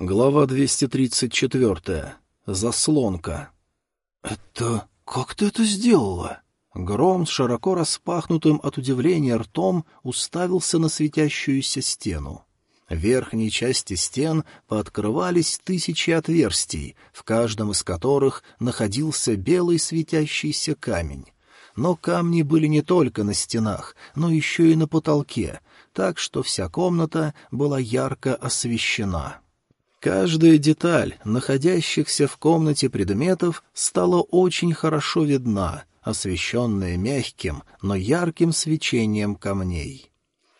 Глава 234. Заслонка. «Это... как ты это сделала?» Гром с широко распахнутым от удивления ртом уставился на светящуюся стену. В верхней части стен пооткрывались тысячи отверстий, в каждом из которых находился белый светящийся камень. Но камни были не только на стенах, но еще и на потолке, так что вся комната была ярко освещена. Каждая деталь находящихся в комнате предметов стала очень хорошо видна, освещенная мягким, но ярким свечением камней.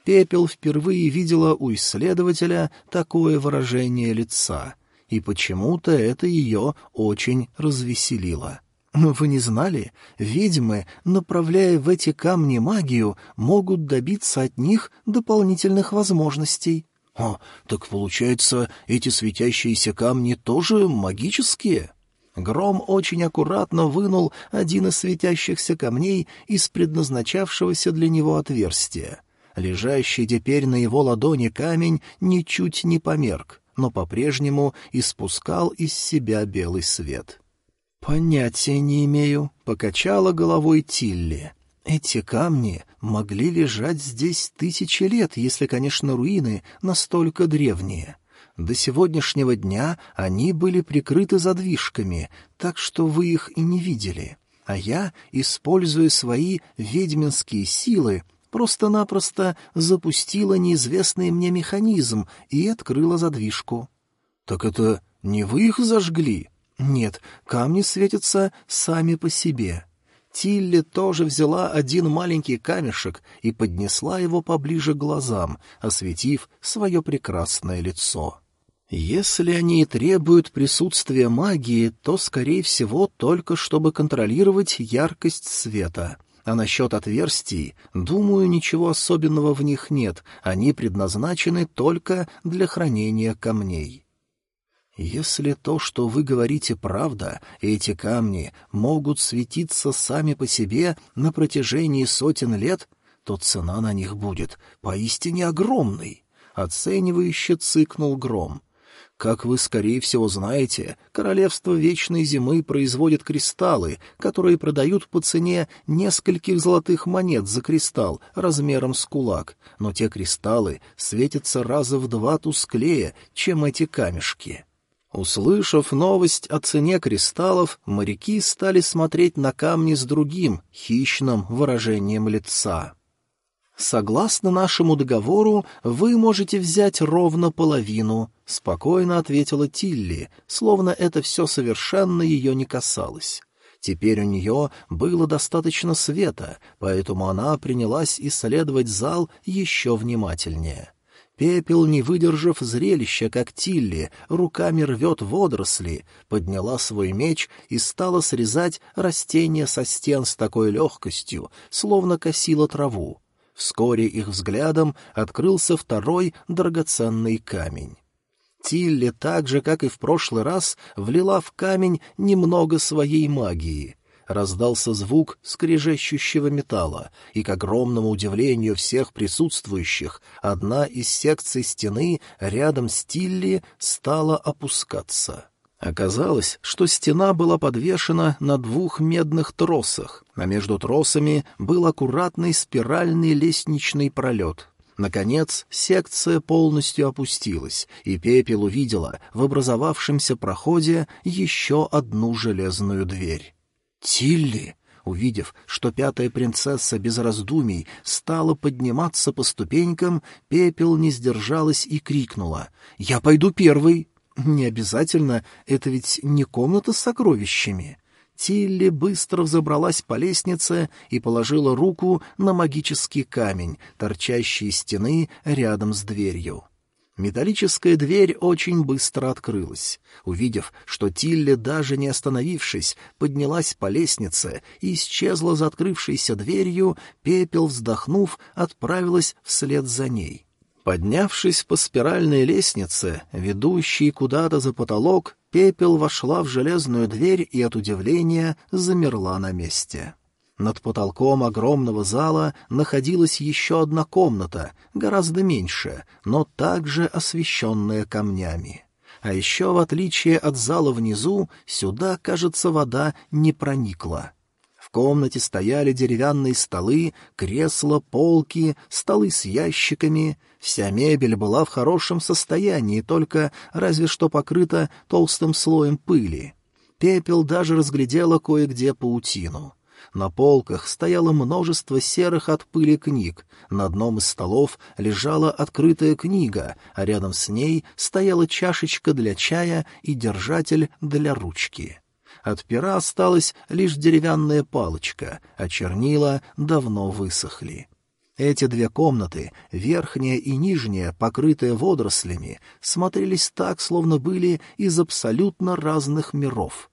Пепел впервые видела у исследователя такое выражение лица, и почему-то это ее очень развеселило. Вы не знали, ведьмы, направляя в эти камни магию, могут добиться от них дополнительных возможностей. «О, так получается, эти светящиеся камни тоже магические?» Гром очень аккуратно вынул один из светящихся камней из предназначавшегося для него отверстия. Лежащий теперь на его ладони камень ничуть не померк, но по-прежнему испускал из себя белый свет. «Понятия не имею», — покачала головой Тилли. Эти камни могли лежать здесь тысячи лет, если, конечно, руины настолько древние. До сегодняшнего дня они были прикрыты задвижками, так что вы их и не видели. А я, используя свои ведьминские силы, просто-напросто запустила неизвестный мне механизм и открыла задвижку. — Так это не вы их зажгли? — Нет, камни светятся сами по себе. Тилли тоже взяла один маленький камешек и поднесла его поближе к глазам, осветив свое прекрасное лицо. Если они и требуют присутствия магии, то, скорее всего, только чтобы контролировать яркость света. А насчет отверстий, думаю, ничего особенного в них нет, они предназначены только для хранения камней. Если то, что вы говорите, правда, эти камни могут светиться сами по себе на протяжении сотен лет, то цена на них будет поистине огромной. Оценивающе цыкнул гром. Как вы, скорее всего, знаете, Королевство Вечной Зимы производит кристаллы, которые продают по цене нескольких золотых монет за кристалл размером с кулак, но те кристаллы светятся раза в два тусклее, чем эти камешки. Услышав новость о цене кристаллов, моряки стали смотреть на камни с другим, хищным выражением лица. «Согласно нашему договору, вы можете взять ровно половину», — спокойно ответила Тилли, словно это все совершенно ее не касалось. Теперь у нее было достаточно света, поэтому она принялась исследовать зал еще внимательнее. Пепел, не выдержав зрелища, как Тилли, руками рвет водоросли, подняла свой меч и стала срезать растения со стен с такой легкостью, словно косила траву. Вскоре их взглядом открылся второй драгоценный камень. Тилли так же, как и в прошлый раз, влила в камень немного своей магии раздался звук скрежещущего металла, и, к огромному удивлению всех присутствующих, одна из секций стены рядом с Тилли стала опускаться. Оказалось, что стена была подвешена на двух медных тросах, а между тросами был аккуратный спиральный лестничный пролет. Наконец, секция полностью опустилась, и Пепел увидела в образовавшемся проходе еще одну железную дверь. Тилли, увидев, что пятая принцесса без раздумий стала подниматься по ступенькам, пепел не сдержалась и крикнула «Я пойду первый!» «Не обязательно, это ведь не комната с сокровищами». Тилли быстро взобралась по лестнице и положила руку на магический камень, торчащий из стены рядом с дверью. Металлическая дверь очень быстро открылась. Увидев, что Тилли, даже не остановившись, поднялась по лестнице и исчезла за открывшейся дверью, пепел, вздохнув, отправилась вслед за ней. Поднявшись по спиральной лестнице, ведущей куда-то за потолок, пепел вошла в железную дверь и от удивления замерла на месте. Над потолком огромного зала находилась еще одна комната, гораздо меньше, но также освещенная камнями. А еще, в отличие от зала внизу, сюда, кажется, вода не проникла. В комнате стояли деревянные столы, кресла, полки, столы с ящиками. Вся мебель была в хорошем состоянии, только разве что покрыта толстым слоем пыли. Пепел даже разглядела кое-где паутину. На полках стояло множество серых от пыли книг, на одном из столов лежала открытая книга, а рядом с ней стояла чашечка для чая и держатель для ручки. От пера осталась лишь деревянная палочка, а чернила давно высохли. Эти две комнаты, верхняя и нижняя, покрытые водорослями, смотрелись так, словно были из абсолютно разных миров.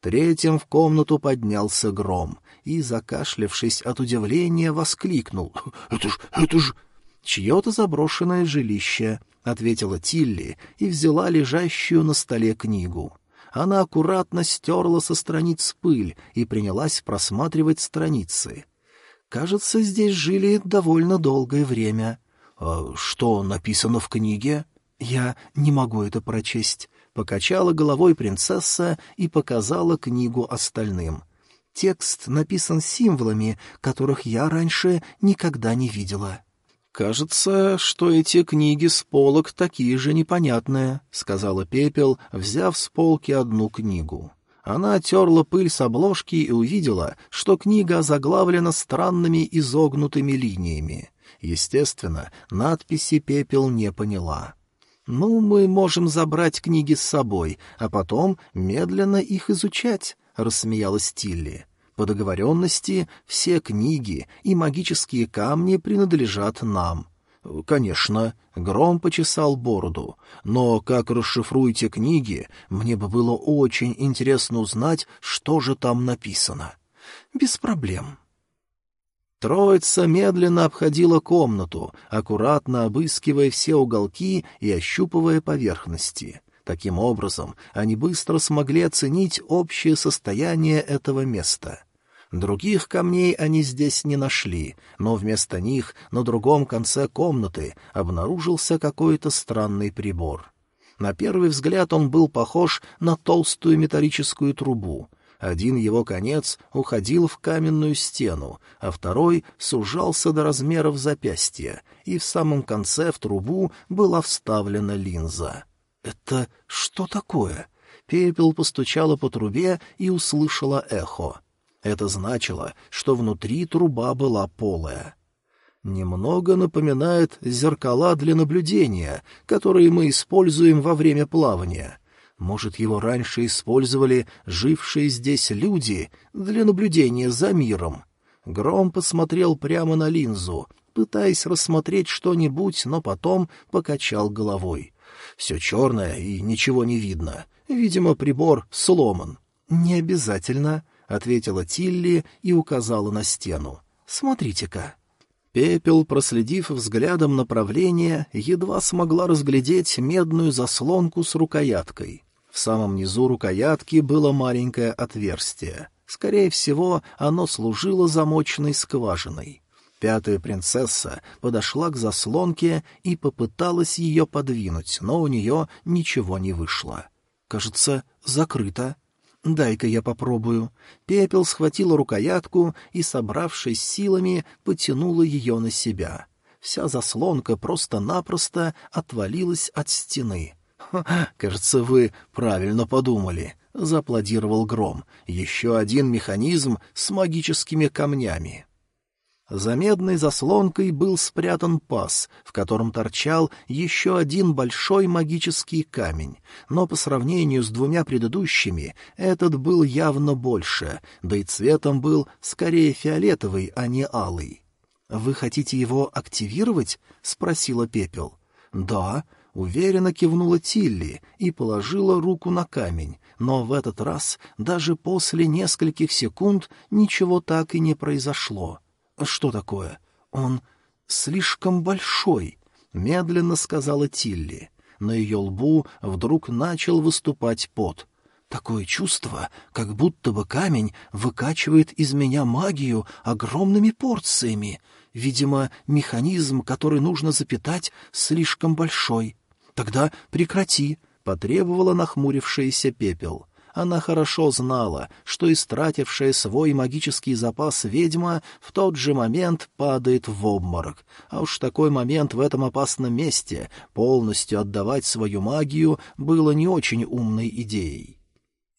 Третьим в комнату поднялся гром и, закашлявшись от удивления, воскликнул. — Это ж... это ж... — Чье-то заброшенное жилище, — ответила Тилли и взяла лежащую на столе книгу. Она аккуратно стерла со страниц пыль и принялась просматривать страницы. Кажется, здесь жили довольно долгое время. А что написано в книге? Я не могу это прочесть. Покачала головой принцесса и показала книгу остальным. Текст написан символами, которых я раньше никогда не видела. «Кажется, что эти книги с полок такие же непонятные», — сказала Пепел, взяв с полки одну книгу. Она терла пыль с обложки и увидела, что книга заглавлена странными изогнутыми линиями. Естественно, надписи Пепел не поняла. «Ну, мы можем забрать книги с собой, а потом медленно их изучать», — рассмеялась Тилли. По договоренности все книги и магические камни принадлежат нам. Конечно, Гром почесал бороду, но как расшифруете книги, мне бы было очень интересно узнать, что же там написано. Без проблем. Троица медленно обходила комнату, аккуратно обыскивая все уголки и ощупывая поверхности. Таким образом, они быстро смогли оценить общее состояние этого места — Других камней они здесь не нашли, но вместо них на другом конце комнаты обнаружился какой-то странный прибор. На первый взгляд он был похож на толстую металлическую трубу. Один его конец уходил в каменную стену, а второй сужался до размеров запястья, и в самом конце в трубу была вставлена линза. «Это что такое?» Пепел постучала по трубе и услышала эхо. Это значило, что внутри труба была полая. Немного напоминает зеркала для наблюдения, которые мы используем во время плавания. Может, его раньше использовали жившие здесь люди для наблюдения за миром. Гром посмотрел прямо на линзу, пытаясь рассмотреть что-нибудь, но потом покачал головой. Все черное и ничего не видно. Видимо, прибор сломан. «Не обязательно», ответила Тилли и указала на стену. «Смотрите-ка». Пепел, проследив взглядом направление, едва смогла разглядеть медную заслонку с рукояткой. В самом низу рукоятки было маленькое отверстие. Скорее всего, оно служило замочной скважиной. Пятая принцесса подошла к заслонке и попыталась ее подвинуть, но у нее ничего не вышло. «Кажется, закрыто», «Дай-ка я попробую». Пепел схватила рукоятку и, собравшись силами, потянула ее на себя. Вся заслонка просто-напросто отвалилась от стены. «Кажется, вы правильно подумали», — зааплодировал Гром. «Еще один механизм с магическими камнями». За медной заслонкой был спрятан паз, в котором торчал еще один большой магический камень, но по сравнению с двумя предыдущими этот был явно больше, да и цветом был скорее фиолетовый, а не алый. «Вы хотите его активировать?» — спросила Пепел. «Да», — уверенно кивнула Тилли и положила руку на камень, но в этот раз даже после нескольких секунд ничего так и не произошло. «Что такое? Он слишком большой», — медленно сказала Тилли. На ее лбу вдруг начал выступать пот. Такое чувство, как будто бы камень выкачивает из меня магию огромными порциями. Видимо, механизм, который нужно запитать, слишком большой. Тогда прекрати, —— потребовала нахмурившаяся пепел. Она хорошо знала, что истратившая свой магический запас ведьма в тот же момент падает в обморок, а уж такой момент в этом опасном месте полностью отдавать свою магию было не очень умной идеей.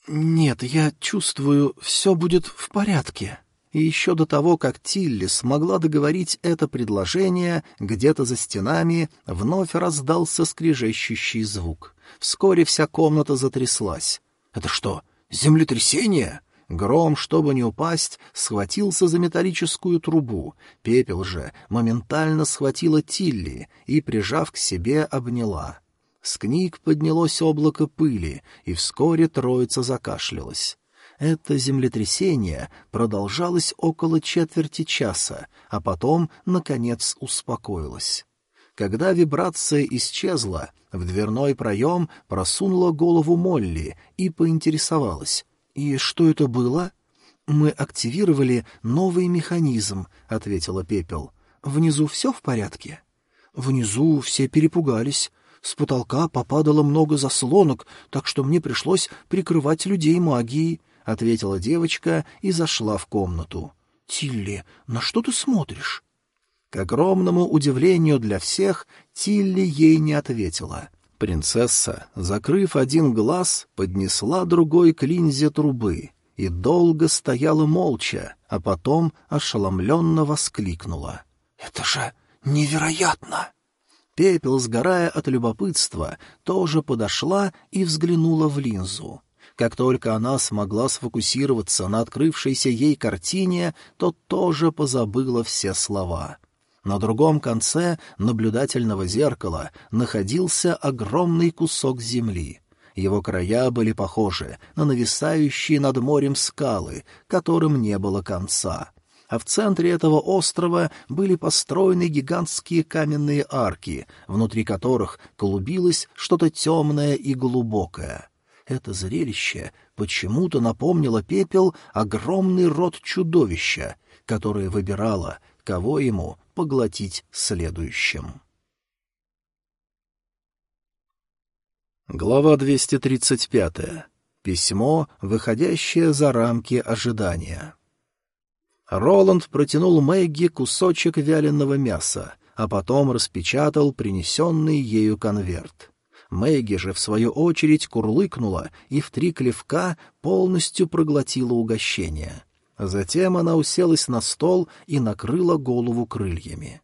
«Нет, я чувствую, все будет в порядке», и еще до того, как Тилли смогла договорить это предложение, где-то за стенами вновь раздался скрежещущий звук. Вскоре вся комната затряслась. «Это что, землетрясение?» Гром, чтобы не упасть, схватился за металлическую трубу. Пепел же моментально схватила Тилли и, прижав к себе, обняла. С книг поднялось облако пыли, и вскоре троица закашлялась. Это землетрясение продолжалось около четверти часа, а потом, наконец, успокоилось. Когда вибрация исчезла, в дверной проем просунула голову Молли и поинтересовалась. «И что это было?» «Мы активировали новый механизм», — ответила Пепел. «Внизу все в порядке?» «Внизу все перепугались. С потолка попадало много заслонок, так что мне пришлось прикрывать людей магией», — ответила девочка и зашла в комнату. «Тилли, на что ты смотришь?» К огромному удивлению для всех, Тилли ей не ответила. Принцесса, закрыв один глаз, поднесла другой к линзе трубы и долго стояла молча, а потом ошеломленно воскликнула. «Это же невероятно!» Пепел, сгорая от любопытства, тоже подошла и взглянула в линзу. Как только она смогла сфокусироваться на открывшейся ей картине, то тоже позабыла все слова — на другом конце наблюдательного зеркала находился огромный кусок земли. Его края были похожи на нависающие над морем скалы, которым не было конца. А в центре этого острова были построены гигантские каменные арки, внутри которых клубилось что-то темное и глубокое. Это зрелище почему-то напомнило пепел огромный рот чудовища, которое выбирало, кого ему поглотить следующим. Глава 235. Письмо, выходящее за рамки ожидания. Роланд протянул Мэгги кусочек вяленого мяса, а потом распечатал принесенный ею конверт. Мэгги же, в свою очередь, курлыкнула и в три клевка полностью проглотила угощение. Затем она уселась на стол и накрыла голову крыльями.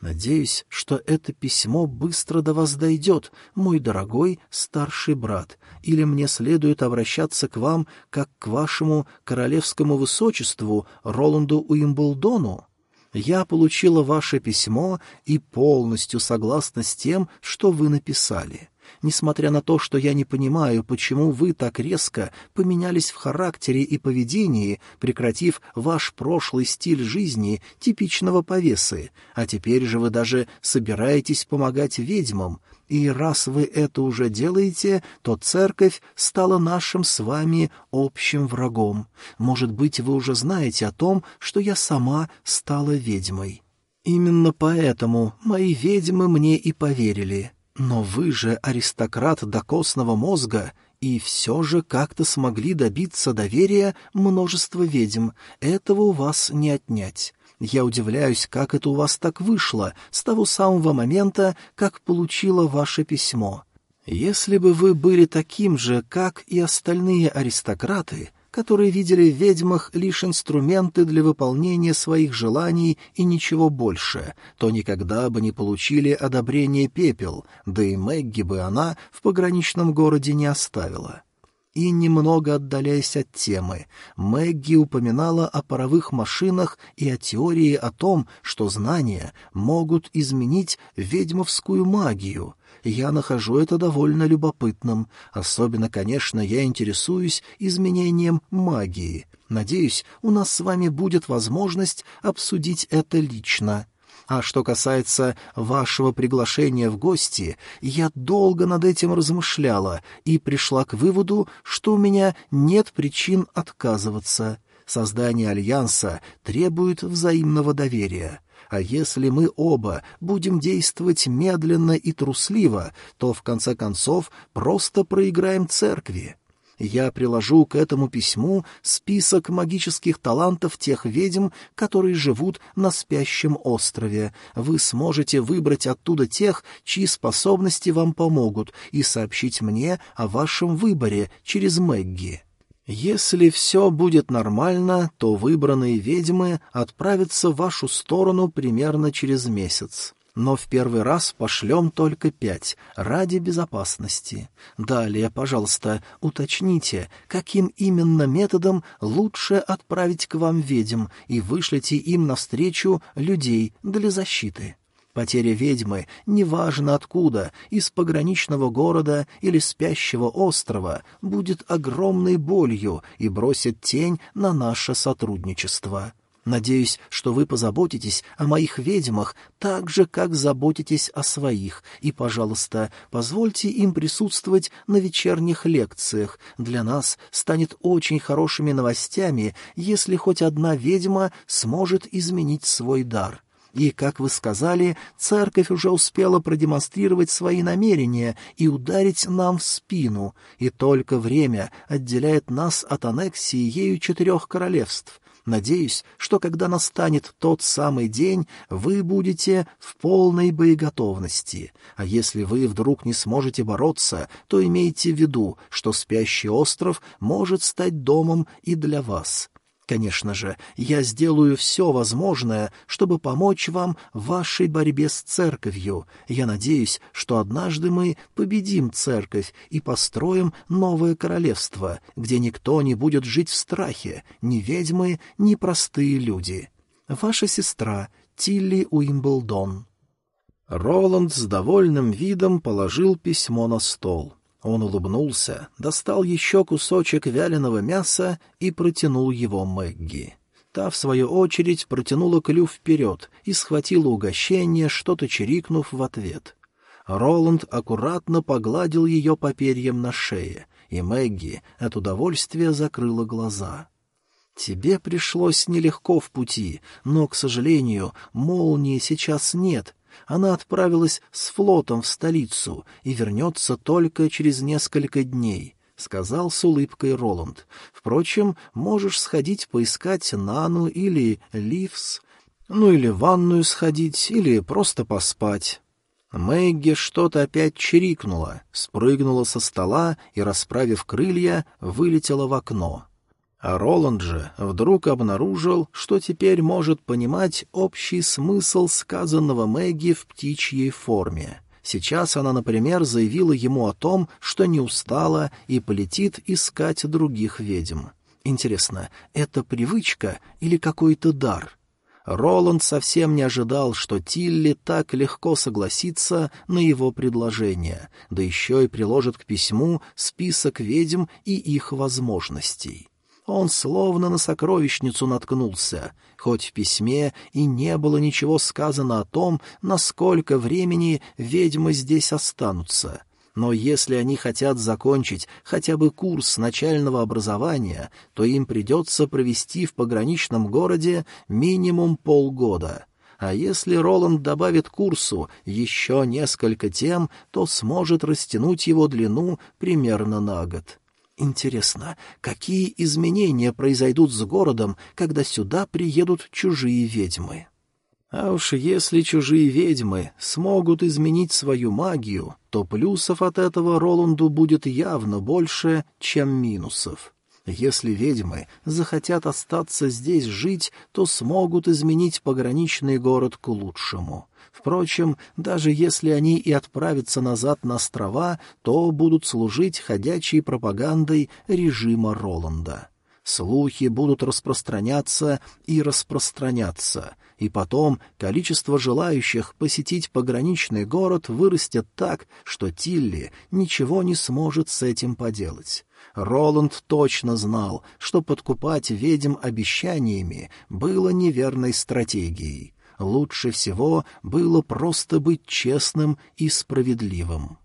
«Надеюсь, что это письмо быстро до вас дойдет, мой дорогой старший брат, или мне следует обращаться к вам как к вашему королевскому высочеству Роланду Уимблдону? Я получила ваше письмо и полностью согласна с тем, что вы написали несмотря на то, что я не понимаю, почему вы так резко поменялись в характере и поведении, прекратив ваш прошлый стиль жизни типичного повесы, а теперь же вы даже собираетесь помогать ведьмам, и раз вы это уже делаете, то церковь стала нашим с вами общим врагом. Может быть, вы уже знаете о том, что я сама стала ведьмой. Именно поэтому мои ведьмы мне и поверили. Но вы же аристократ до костного мозга, и все же как-то смогли добиться доверия множества ведьм. Этого у вас не отнять. Я удивляюсь, как это у вас так вышло с того самого момента, как получила ваше письмо. Если бы вы были таким же, как и остальные аристократы, которые видели в ведьмах лишь инструменты для выполнения своих желаний и ничего больше, то никогда бы не получили одобрение пепел, да и Мэгги бы она в пограничном городе не оставила. И немного отдаляясь от темы, Мэгги упоминала о паровых машинах и о теории о том, что знания могут изменить ведьмовскую магию — я нахожу это довольно любопытным. Особенно, конечно, я интересуюсь изменением магии. Надеюсь, у нас с вами будет возможность обсудить это лично. А что касается вашего приглашения в гости, я долго над этим размышляла и пришла к выводу, что у меня нет причин отказываться. Создание альянса требует взаимного доверия. А если мы оба будем действовать медленно и трусливо, то в конце концов просто проиграем церкви. Я приложу к этому письму список магических талантов тех ведьм, которые живут на спящем острове. Вы сможете выбрать оттуда тех, чьи способности вам помогут, и сообщить мне о вашем выборе через Мэгги. Если все будет нормально, то выбранные ведьмы отправятся в вашу сторону примерно через месяц но в первый раз пошлем только пять, ради безопасности. Далее, пожалуйста, уточните, каким именно методом лучше отправить к вам ведьм и вышлите им навстречу людей для защиты. Потеря ведьмы, неважно откуда, из пограничного города или спящего острова, будет огромной болью и бросит тень на наше сотрудничество. Надеюсь, что вы позаботитесь о моих ведьмах так же, как заботитесь о своих, и, пожалуйста, позвольте им присутствовать на вечерних лекциях. Для нас станет очень хорошими новостями, если хоть одна ведьма сможет изменить свой дар». И, как вы сказали, церковь уже успела продемонстрировать свои намерения и ударить нам в спину, и только время отделяет нас от аннексии ею четырех королевств. Надеюсь, что когда настанет тот самый день, вы будете в полной боеготовности. А если вы вдруг не сможете бороться, то имейте в виду, что спящий остров может стать домом и для вас. Конечно же, я сделаю все возможное, чтобы помочь вам в вашей борьбе с церковью. Я надеюсь, что однажды мы победим церковь и построим новое королевство, где никто не будет жить в страхе, ни ведьмы, ни простые люди. Ваша сестра Тилли Уимблдон. Роланд с довольным видом положил письмо на стол. Он улыбнулся, достал еще кусочек вяленого мяса и протянул его Мэгги. Та, в свою очередь, протянула клюв вперед и схватила угощение, что-то чирикнув в ответ. Роланд аккуратно погладил ее по перьям на шее, и Мэгги от удовольствия закрыла глаза. «Тебе пришлось нелегко в пути, но, к сожалению, молнии сейчас нет, она отправилась с флотом в столицу и вернется только через несколько дней, — сказал с улыбкой Роланд. — Впрочем, можешь сходить поискать Нану или Ливс, ну или ванную сходить, или просто поспать. Мэгги что-то опять чирикнула, спрыгнула со стола и, расправив крылья, вылетела в окно. А Роланд же вдруг обнаружил, что теперь может понимать общий смысл сказанного Мэгги в птичьей форме. Сейчас она, например, заявила ему о том, что не устала и полетит искать других ведьм. Интересно, это привычка или какой-то дар? Роланд совсем не ожидал, что Тилли так легко согласится на его предложение, да еще и приложит к письму список ведьм и их возможностей. Он словно на сокровищницу наткнулся, хоть в письме и не было ничего сказано о том, насколько времени ведьмы здесь останутся. Но если они хотят закончить хотя бы курс начального образования, то им придется провести в пограничном городе минимум полгода. А если Роланд добавит курсу еще несколько тем, то сможет растянуть его длину примерно на год. Интересно, какие изменения произойдут с городом, когда сюда приедут чужие ведьмы? А уж если чужие ведьмы смогут изменить свою магию, то плюсов от этого Роланду будет явно больше, чем минусов. Если ведьмы захотят остаться здесь жить, то смогут изменить пограничный город к лучшему. Впрочем, даже если они и отправятся назад на острова, то будут служить ходячей пропагандой режима Роланда. Слухи будут распространяться и распространяться, и потом количество желающих посетить пограничный город вырастет так, что Тилли ничего не сможет с этим поделать. Роланд точно знал, что подкупать ведьм обещаниями было неверной стратегией лучше всего было просто быть честным и справедливым.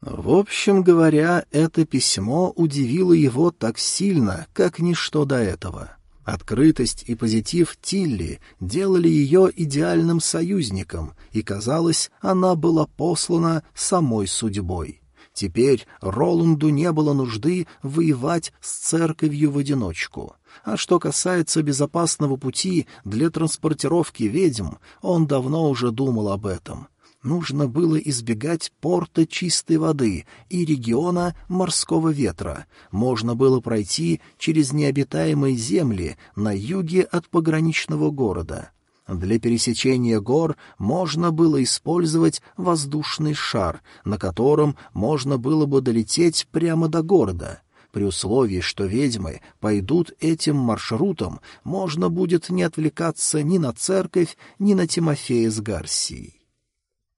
В общем говоря, это письмо удивило его так сильно, как ничто до этого. Открытость и позитив Тилли делали ее идеальным союзником, и, казалось, она была послана самой судьбой. Теперь Роланду не было нужды воевать с церковью в одиночку. А что касается безопасного пути для транспортировки ведьм, он давно уже думал об этом. Нужно было избегать порта чистой воды и региона морского ветра. Можно было пройти через необитаемые земли на юге от пограничного города. Для пересечения гор можно было использовать воздушный шар, на котором можно было бы долететь прямо до города. При условии, что ведьмы пойдут этим маршрутом, можно будет не отвлекаться ни на церковь, ни на Тимофея с Гарсией.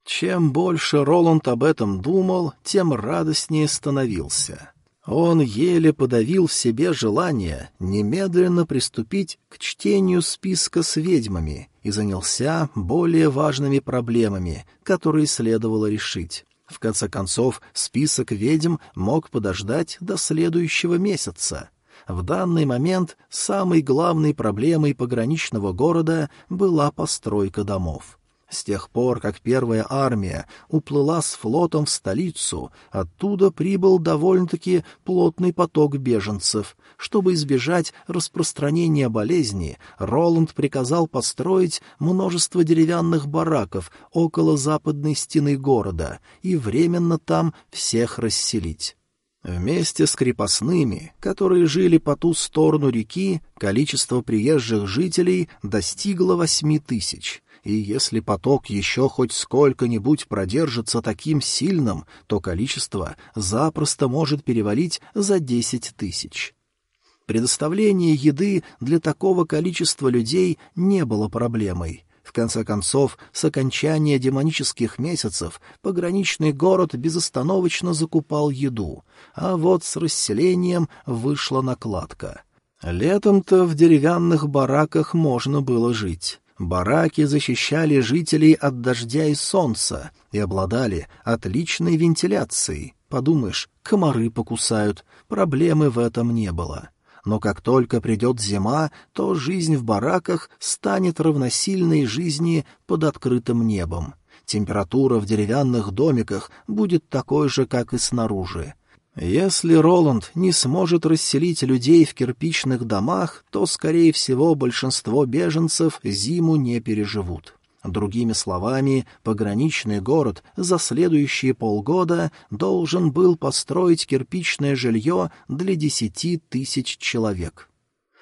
Чем больше Роланд об этом думал, тем радостнее становился. Он еле подавил в себе желание немедленно приступить к чтению списка с ведьмами и занялся более важными проблемами, которые следовало решить. В конце концов, список ведьм мог подождать до следующего месяца. В данный момент самой главной проблемой пограничного города была постройка домов. С тех пор, как первая армия уплыла с флотом в столицу, оттуда прибыл довольно-таки плотный поток беженцев. Чтобы избежать распространения болезни, Роланд приказал построить множество деревянных бараков около западной стены города и временно там всех расселить. Вместе с крепостными, которые жили по ту сторону реки, количество приезжих жителей достигло восьми тысяч — и если поток еще хоть сколько-нибудь продержится таким сильным, то количество запросто может перевалить за десять тысяч. Предоставление еды для такого количества людей не было проблемой. В конце концов, с окончания демонических месяцев пограничный город безостановочно закупал еду, а вот с расселением вышла накладка. Летом-то в деревянных бараках можно было жить. Бараки защищали жителей от дождя и солнца и обладали отличной вентиляцией. Подумаешь, комары покусают, проблемы в этом не было. Но как только придет зима, то жизнь в бараках станет равносильной жизни под открытым небом. Температура в деревянных домиках будет такой же, как и снаружи. Если Роланд не сможет расселить людей в кирпичных домах, то, скорее всего, большинство беженцев зиму не переживут. Другими словами, пограничный город за следующие полгода должен был построить кирпичное жилье для десяти тысяч человек.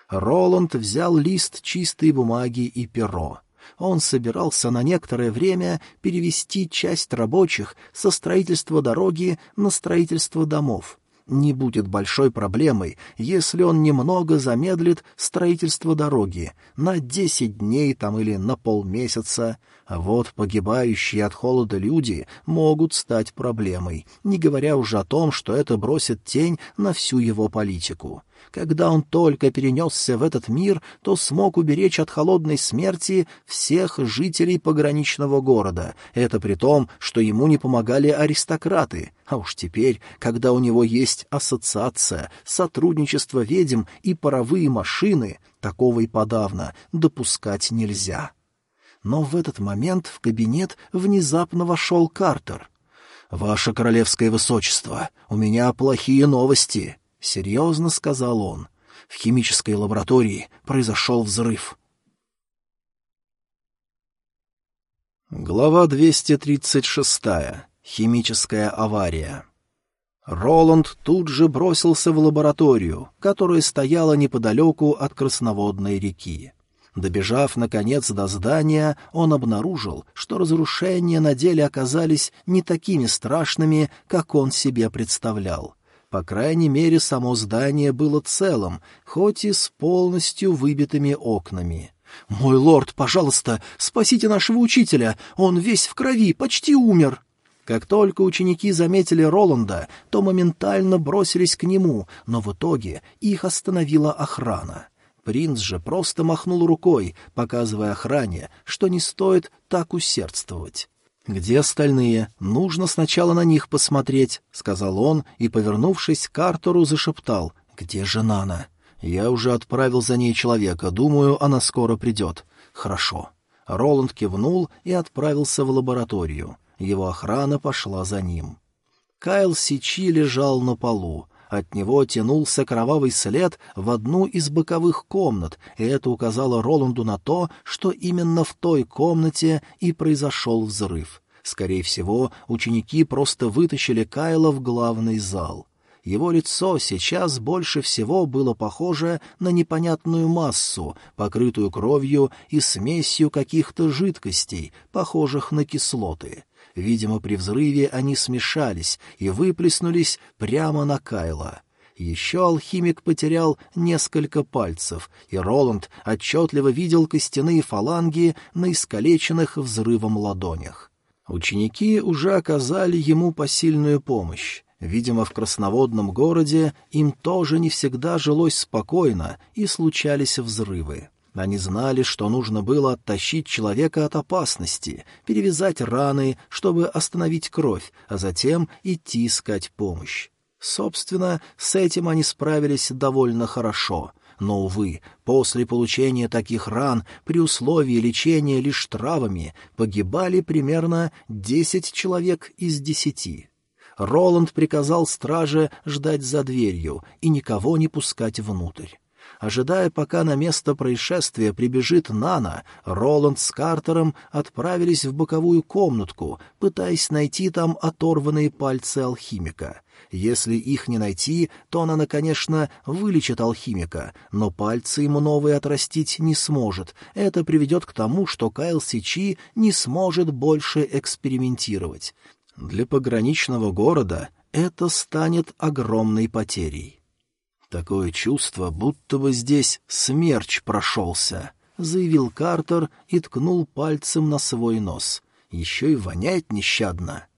Роланд взял лист чистой бумаги и перо он собирался на некоторое время перевести часть рабочих со строительства дороги на строительство домов. Не будет большой проблемой, если он немного замедлит строительство дороги на десять дней там или на полмесяца. А вот погибающие от холода люди могут стать проблемой, не говоря уже о том, что это бросит тень на всю его политику. Когда он только перенесся в этот мир, то смог уберечь от холодной смерти всех жителей пограничного города. Это при том, что ему не помогали аристократы. А уж теперь, когда у него есть ассоциация, сотрудничество ведьм и паровые машины, такого и подавно допускать нельзя. Но в этот момент в кабинет внезапно вошел Картер. «Ваше королевское высочество, у меня плохие новости». — серьезно сказал он. В химической лаборатории произошел взрыв. Глава 236. Химическая авария. Роланд тут же бросился в лабораторию, которая стояла неподалеку от Красноводной реки. Добежав, наконец, до здания, он обнаружил, что разрушения на деле оказались не такими страшными, как он себе представлял. По крайней мере, само здание было целым, хоть и с полностью выбитыми окнами. «Мой лорд, пожалуйста, спасите нашего учителя! Он весь в крови, почти умер!» Как только ученики заметили Роланда, то моментально бросились к нему, но в итоге их остановила охрана. Принц же просто махнул рукой, показывая охране, что не стоит так усердствовать. «Где остальные? Нужно сначала на них посмотреть», — сказал он и, повернувшись к Артуру, зашептал. «Где же Нана?» «Я уже отправил за ней человека. Думаю, она скоро придет». «Хорошо». Роланд кивнул и отправился в лабораторию. Его охрана пошла за ним. Кайл Сичи лежал на полу. От него тянулся кровавый след в одну из боковых комнат, и это указало Роланду на то, что именно в той комнате и произошел взрыв. Скорее всего, ученики просто вытащили Кайла в главный зал. Его лицо сейчас больше всего было похоже на непонятную массу, покрытую кровью и смесью каких-то жидкостей, похожих на кислоты. Видимо, при взрыве они смешались и выплеснулись прямо на Кайла. Еще алхимик потерял несколько пальцев, и Роланд отчетливо видел костяные фаланги на искалеченных взрывом ладонях. Ученики уже оказали ему посильную помощь. Видимо, в красноводном городе им тоже не всегда жилось спокойно, и случались взрывы. Они знали, что нужно было оттащить человека от опасности, перевязать раны, чтобы остановить кровь, а затем идти искать помощь. Собственно, с этим они справились довольно хорошо. Но, увы, после получения таких ран при условии лечения лишь травами погибали примерно десять человек из десяти. Роланд приказал страже ждать за дверью и никого не пускать внутрь. Ожидая, пока на место происшествия прибежит Нана, Роланд с Картером отправились в боковую комнатку, пытаясь найти там оторванные пальцы алхимика. Если их не найти, то она, конечно, вылечит алхимика, но пальцы ему новые отрастить не сможет. Это приведет к тому, что Кайл Сичи не сможет больше экспериментировать. Для пограничного города это станет огромной потерей. Такое чувство, будто бы здесь смерч прошелся, — заявил Картер и ткнул пальцем на свой нос. Еще и воняет нещадно.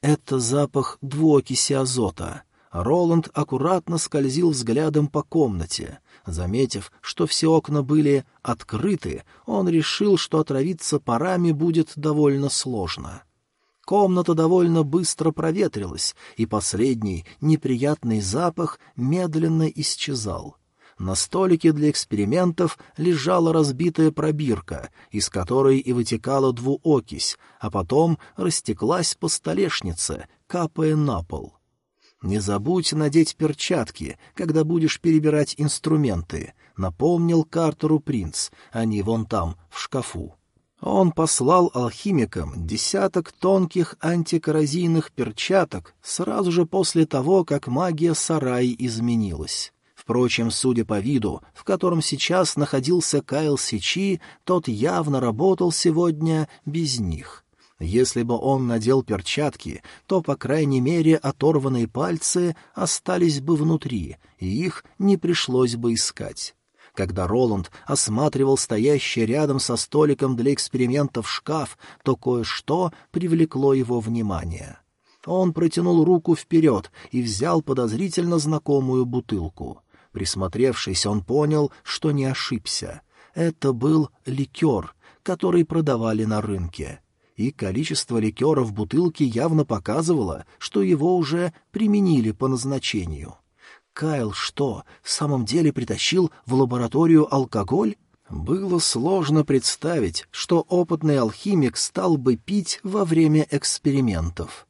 Это запах двуокиси азота. Роланд аккуратно скользил взглядом по комнате. Заметив, что все окна были открыты, он решил, что отравиться парами будет довольно сложно. — Комната довольно быстро проветрилась, и последний неприятный запах медленно исчезал. На столике для экспериментов лежала разбитая пробирка, из которой и вытекала двуокись, а потом растеклась по столешнице, капая на пол. «Не забудь надеть перчатки, когда будешь перебирать инструменты», — напомнил Картеру принц, они вон там, в шкафу. Он послал алхимикам десяток тонких антикоррозийных перчаток сразу же после того, как магия сарай изменилась. Впрочем, судя по виду, в котором сейчас находился Кайл Сичи, тот явно работал сегодня без них. Если бы он надел перчатки, то, по крайней мере, оторванные пальцы остались бы внутри, и их не пришлось бы искать. Когда Роланд осматривал стоящий рядом со столиком для экспериментов шкаф, то кое-что привлекло его внимание. Он протянул руку вперед и взял подозрительно знакомую бутылку. Присмотревшись, он понял, что не ошибся. Это был ликер, который продавали на рынке. И количество ликера в бутылке явно показывало, что его уже применили по назначению. Кайл что, в самом деле притащил в лабораторию алкоголь? Было сложно представить, что опытный алхимик стал бы пить во время экспериментов.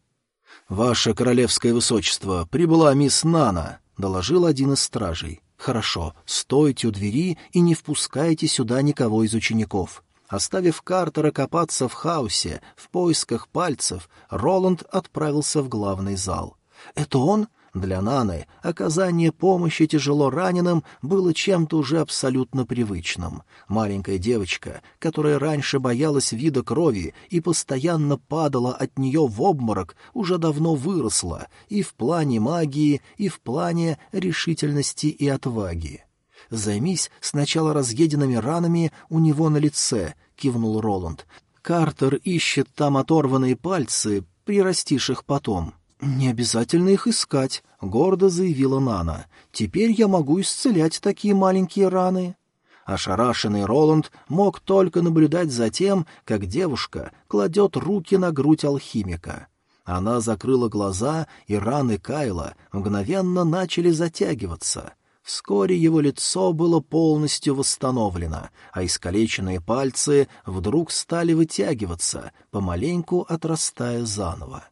«Ваше королевское высочество, прибыла мисс Нана», — доложил один из стражей. «Хорошо, стойте у двери и не впускайте сюда никого из учеников». Оставив Картера копаться в хаосе, в поисках пальцев, Роланд отправился в главный зал. «Это он?» Для Наны оказание помощи тяжело раненым было чем-то уже абсолютно привычным. Маленькая девочка, которая раньше боялась вида крови и постоянно падала от нее в обморок, уже давно выросла и в плане магии, и в плане решительности и отваги. «Займись сначала разъеденными ранами у него на лице», — кивнул Роланд. «Картер ищет там оторванные пальцы, прирастишь их потом». «Не обязательно их искать», — гордо заявила Нана. «Теперь я могу исцелять такие маленькие раны». Ошарашенный Роланд мог только наблюдать за тем, как девушка кладет руки на грудь алхимика. Она закрыла глаза, и раны Кайла мгновенно начали затягиваться. Вскоре его лицо было полностью восстановлено, а искалеченные пальцы вдруг стали вытягиваться, помаленьку отрастая заново.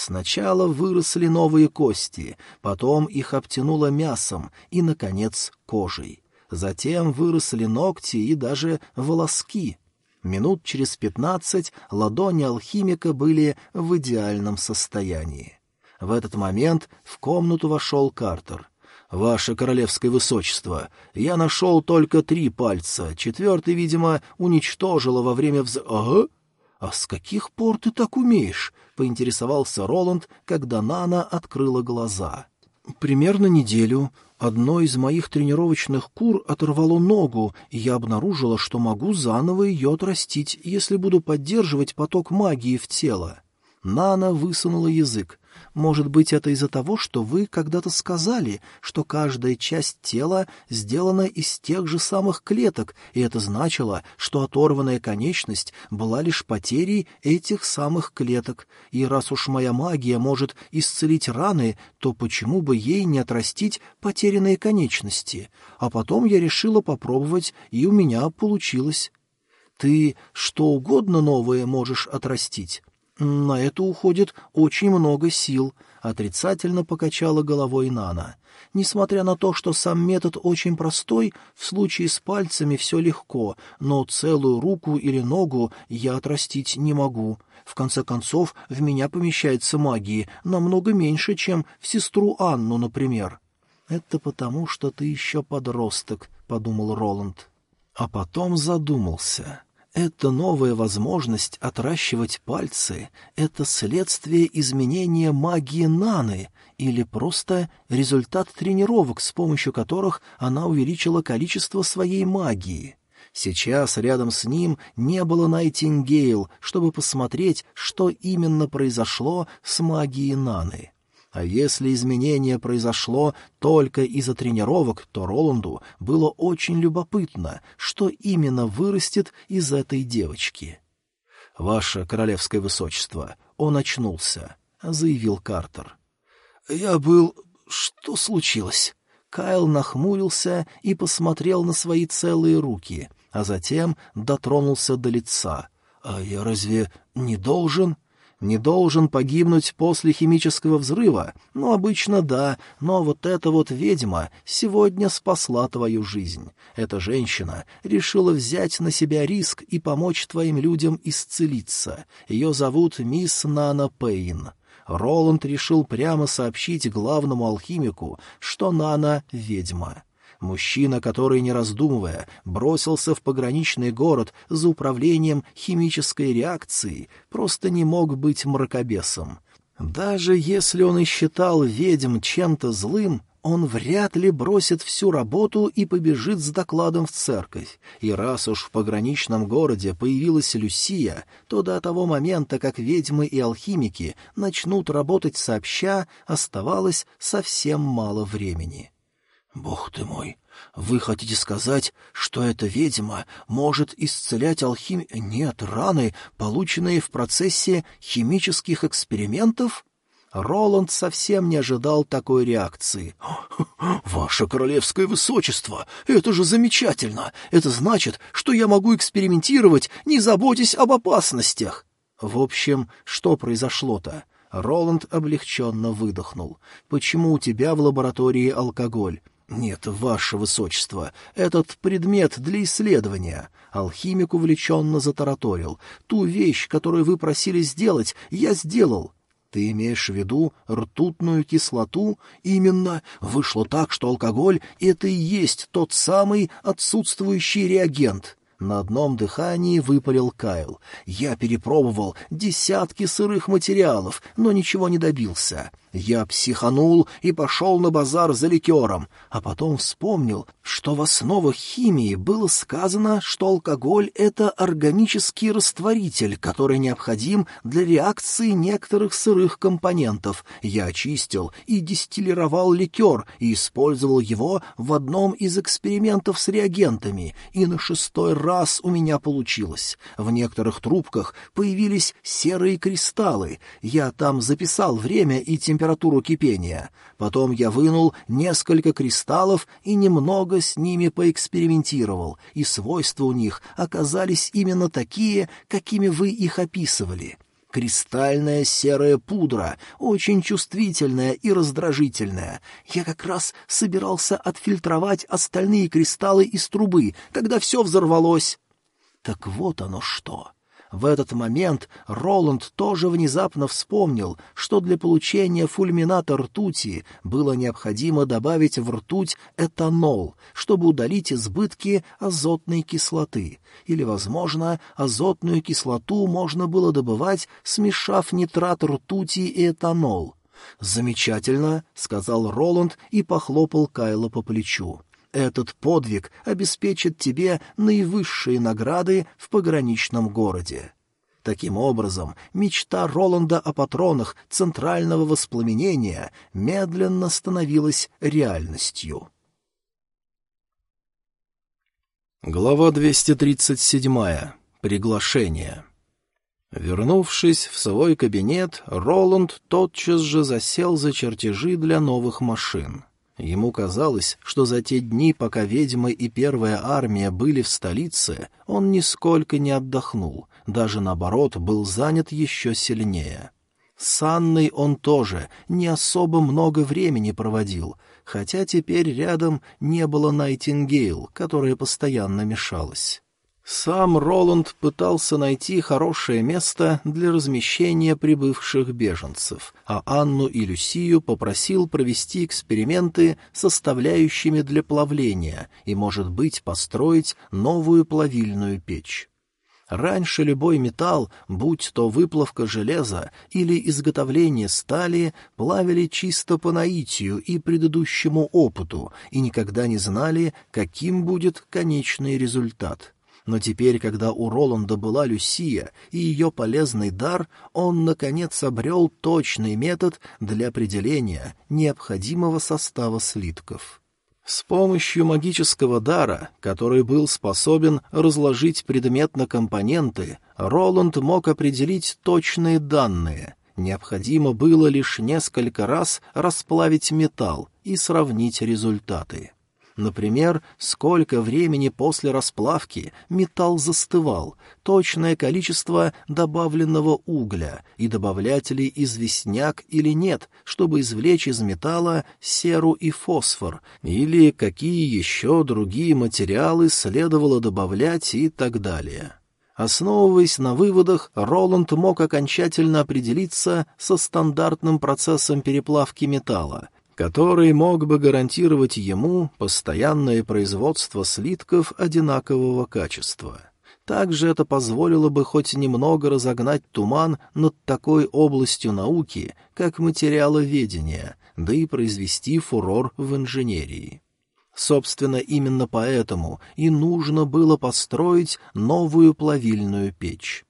Сначала выросли новые кости, потом их обтянуло мясом и, наконец, кожей. Затем выросли ногти и даже волоски. Минут через пятнадцать ладони алхимика были в идеальном состоянии. В этот момент в комнату вошел Картер. «Ваше королевское высочество, я нашел только три пальца, четвертый, видимо, уничтожило во время вз...» «Ага? А с каких пор ты так умеешь?» — поинтересовался Роланд, когда Нана открыла глаза. «Примерно неделю. Одной из моих тренировочных кур оторвало ногу, и я обнаружила, что могу заново ее отрастить, если буду поддерживать поток магии в тело». Нана высунула язык. Может быть, это из-за того, что вы когда-то сказали, что каждая часть тела сделана из тех же самых клеток, и это значило, что оторванная конечность была лишь потерей этих самых клеток. И раз уж моя магия может исцелить раны, то почему бы ей не отрастить потерянные конечности? А потом я решила попробовать, и у меня получилось. Ты что угодно новое можешь отрастить. «На это уходит очень много сил», — отрицательно покачала головой Нана. «Несмотря на то, что сам метод очень простой, в случае с пальцами все легко, но целую руку или ногу я отрастить не могу. В конце концов, в меня помещается магии намного меньше, чем в сестру Анну, например». «Это потому, что ты еще подросток», — подумал Роланд. А потом задумался. Эта новая возможность отращивать пальцы — это следствие изменения магии Наны или просто результат тренировок, с помощью которых она увеличила количество своей магии. Сейчас рядом с ним не было Найтингейл, чтобы посмотреть, что именно произошло с магией Наны. А если изменение произошло только из-за тренировок, то Роланду было очень любопытно, что именно вырастет из этой девочки. «Ваше королевское высочество, он очнулся», — заявил Картер. «Я был... Что случилось?» Кайл нахмурился и посмотрел на свои целые руки, а затем дотронулся до лица. «А я разве не должен?» Не должен погибнуть после химического взрыва? Ну, обычно да, но вот эта вот ведьма сегодня спасла твою жизнь. Эта женщина решила взять на себя риск и помочь твоим людям исцелиться. Ее зовут мисс Нана Пейн. Роланд решил прямо сообщить главному алхимику, что Нана — ведьма. Мужчина, который, не раздумывая, бросился в пограничный город за управлением химической реакцией, просто не мог быть мракобесом. Даже если он и считал ведьм чем-то злым, он вряд ли бросит всю работу и побежит с докладом в церковь. И раз уж в пограничном городе появилась Люсия, то до того момента, как ведьмы и алхимики начнут работать сообща, оставалось совсем мало времени. «Бог ты мой! Вы хотите сказать, что эта ведьма может исцелять алхим... Нет, раны, полученные в процессе химических экспериментов?» Роланд совсем не ожидал такой реакции. «Ваше королевское высочество! Это же замечательно! Это значит, что я могу экспериментировать, не заботясь об опасностях!» В общем, что произошло-то? Роланд облегченно выдохнул. «Почему у тебя в лаборатории алкоголь? «Нет, ваше высочество, этот предмет для исследования». Алхимик увлеченно затараторил. «Ту вещь, которую вы просили сделать, я сделал». «Ты имеешь в виду ртутную кислоту? Именно. Вышло так, что алкоголь — это и есть тот самый отсутствующий реагент». На одном дыхании выпалил Кайл. «Я перепробовал десятки сырых материалов, но ничего не добился. Я психанул и пошел на базар за ликером, а потом вспомнил, что в основах химии было сказано, что алкоголь — это органический растворитель, который необходим для реакции некоторых сырых компонентов. Я очистил и дистиллировал ликер и использовал его в одном из экспериментов с реагентами, и на шестой раз у меня получилось. В некоторых трубках появились серые кристаллы. Я там записал время и температуру, температуру кипения. Потом я вынул несколько кристаллов и немного с ними поэкспериментировал, и свойства у них оказались именно такие, какими вы их описывали. Кристальная серая пудра, очень чувствительная и раздражительная. Я как раз собирался отфильтровать остальные кристаллы из трубы, когда все взорвалось. Так вот оно что. В этот момент Роланд тоже внезапно вспомнил, что для получения фульмината ртути было необходимо добавить в ртуть этанол, чтобы удалить избытки азотной кислоты. Или, возможно, азотную кислоту можно было добывать, смешав нитрат ртути и этанол. «Замечательно», — сказал Роланд и похлопал Кайла по плечу. Этот подвиг обеспечит тебе наивысшие награды в пограничном городе. Таким образом, мечта Роланда о патронах центрального воспламенения медленно становилась реальностью. Глава 237. Приглашение. Вернувшись в свой кабинет, Роланд тотчас же засел за чертежи для новых машин. Ему казалось, что за те дни, пока ведьмы и первая армия были в столице, он нисколько не отдохнул, даже наоборот был занят еще сильнее. С Анной он тоже не особо много времени проводил, хотя теперь рядом не было Найтингейл, которая постоянно мешалась. Сам Роланд пытался найти хорошее место для размещения прибывших беженцев, а Анну и Люсию попросил провести эксперименты составляющими для плавления и, может быть, построить новую плавильную печь. Раньше любой металл, будь то выплавка железа или изготовление стали, плавили чисто по наитию и предыдущему опыту и никогда не знали, каким будет конечный результат — но теперь, когда у Роланда была Люсия и ее полезный дар, он, наконец, обрел точный метод для определения необходимого состава слитков. С помощью магического дара, который был способен разложить предмет на компоненты, Роланд мог определить точные данные. Необходимо было лишь несколько раз расплавить металл и сравнить результаты. Например, сколько времени после расплавки металл застывал, точное количество добавленного угля и добавлять ли известняк или нет, чтобы извлечь из металла серу и фосфор, или какие еще другие материалы следовало добавлять и так далее. Основываясь на выводах, Роланд мог окончательно определиться со стандартным процессом переплавки металла — который мог бы гарантировать ему постоянное производство слитков одинакового качества. Также это позволило бы хоть немного разогнать туман над такой областью науки, как материаловедение, да и произвести фурор в инженерии. Собственно, именно поэтому и нужно было построить новую плавильную печь.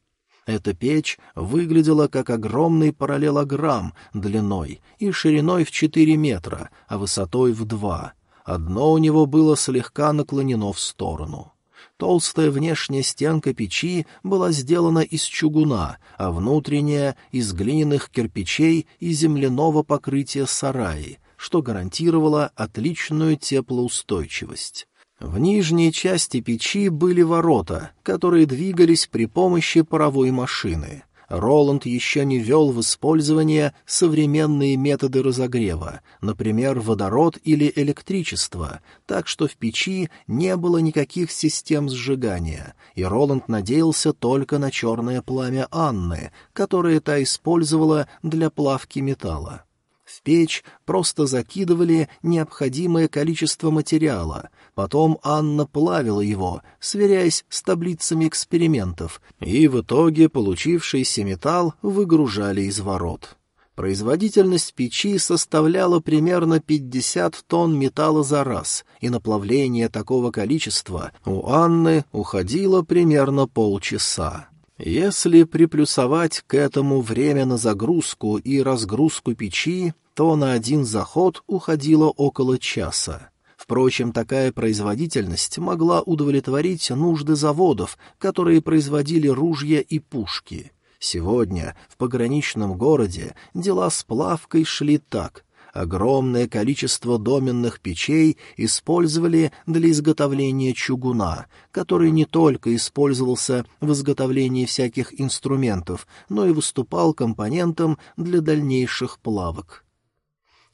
Эта печь выглядела как огромный параллелограмм длиной и шириной в четыре метра, а высотой в два. Одно у него было слегка наклонено в сторону. Толстая внешняя стенка печи была сделана из чугуна, а внутренняя — из глиняных кирпичей и земляного покрытия сараи, что гарантировало отличную теплоустойчивость. В нижней части печи были ворота, которые двигались при помощи паровой машины. Роланд еще не ввел в использование современные методы разогрева, например, водород или электричество, так что в печи не было никаких систем сжигания, и Роланд надеялся только на черное пламя Анны, которое та использовала для плавки металла. Печь просто закидывали необходимое количество материала, потом Анна плавила его, сверяясь с таблицами экспериментов, и в итоге получившийся металл выгружали из ворот. Производительность печи составляла примерно 50 тонн металла за раз, и на плавление такого количества у Анны уходило примерно полчаса. Если приплюсовать к этому время на загрузку и разгрузку печи, то на один заход уходило около часа. Впрочем, такая производительность могла удовлетворить нужды заводов, которые производили ружья и пушки. Сегодня в пограничном городе дела с плавкой шли так. Огромное количество доменных печей использовали для изготовления чугуна, который не только использовался в изготовлении всяких инструментов, но и выступал компонентом для дальнейших плавок.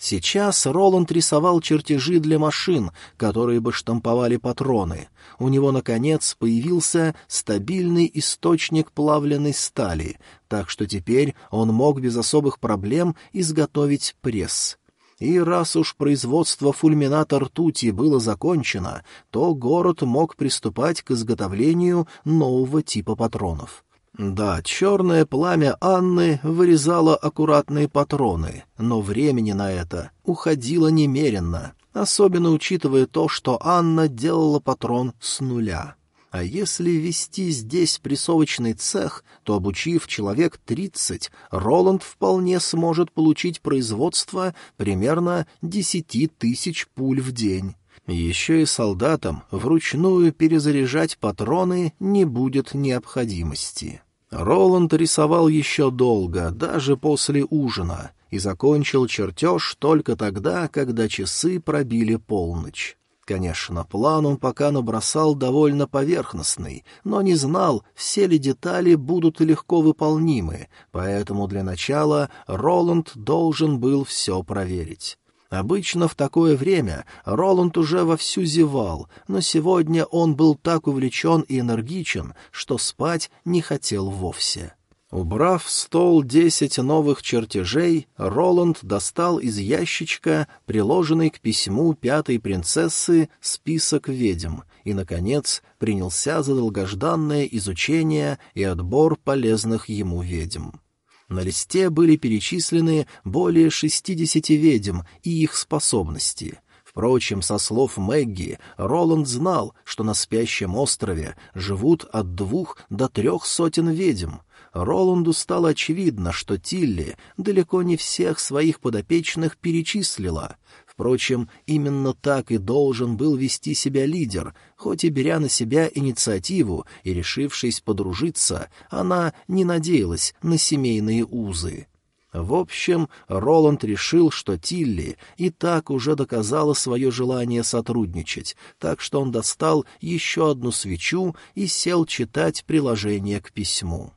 Сейчас Роланд рисовал чертежи для машин, которые бы штамповали патроны. У него, наконец, появился стабильный источник плавленной стали, так что теперь он мог без особых проблем изготовить пресс. И раз уж производство фульмината ртути было закончено, то город мог приступать к изготовлению нового типа патронов. Да, черное пламя Анны вырезало аккуратные патроны, но времени на это уходило немеренно, особенно учитывая то, что Анна делала патрон с нуля. А если ввести здесь прессовочный цех, то, обучив человек тридцать, Роланд вполне сможет получить производство примерно десяти тысяч пуль в день. Еще и солдатам вручную перезаряжать патроны не будет необходимости. Роланд рисовал еще долго, даже после ужина, и закончил чертеж только тогда, когда часы пробили полночь. Конечно, план он пока набросал довольно поверхностный, но не знал, все ли детали будут легко выполнимы, поэтому для начала Роланд должен был все проверить. Обычно в такое время Роланд уже вовсю зевал, но сегодня он был так увлечен и энергичен, что спать не хотел вовсе. Убрав в стол десять новых чертежей, Роланд достал из ящичка приложенный к письму пятой принцессы список ведьм и, наконец, принялся за долгожданное изучение и отбор полезных ему ведьм. На листе были перечислены более шестидесяти ведьм и их способности. Впрочем, со слов Мэгги, Роланд знал, что на спящем острове живут от двух до трех сотен ведьм. Роланду стало очевидно, что Тилли далеко не всех своих подопечных перечислила. Впрочем, именно так и должен был вести себя лидер, хоть и беря на себя инициативу и решившись подружиться, она не надеялась на семейные узы. В общем, Роланд решил, что Тилли и так уже доказала свое желание сотрудничать, так что он достал еще одну свечу и сел читать приложение к письму.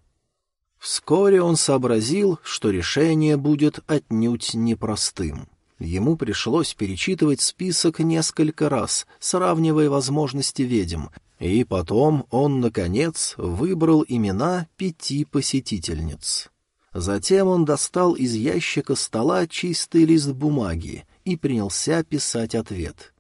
Вскоре он сообразил, что решение будет отнюдь непростым. Ему пришлось перечитывать список несколько раз, сравнивая возможности ведьм, и потом он, наконец, выбрал имена пяти посетительниц. Затем он достал из ящика стола чистый лист бумаги и принялся писать ответ.